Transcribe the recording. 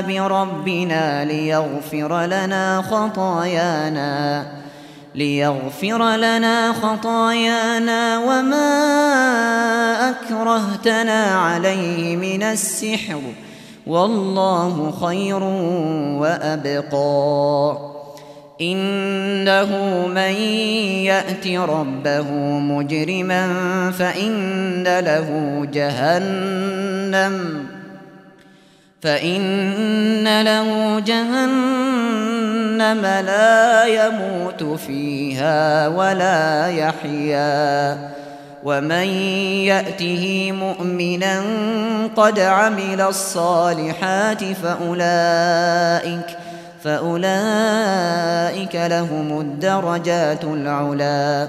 بربنا لِيَغْفِرَ لَنَا خَطَايَانَا لِيَغْفِرَ لَنَا خَطَايَانَا وَمَا أَكْرَهْتَنَا عَلَيْهِ مِنَ السِّحْرِ وَاللَّهُ خَيْرٌ وَأَبْقَى. إنه من يأت ربه مجرما فإن له جهنم. فإن له جهنم لا يموت فيها ولا يحيا ومن يأته مؤمنا قد عمل الصالحات فأولئك فأولئك لهم الدرجات العلى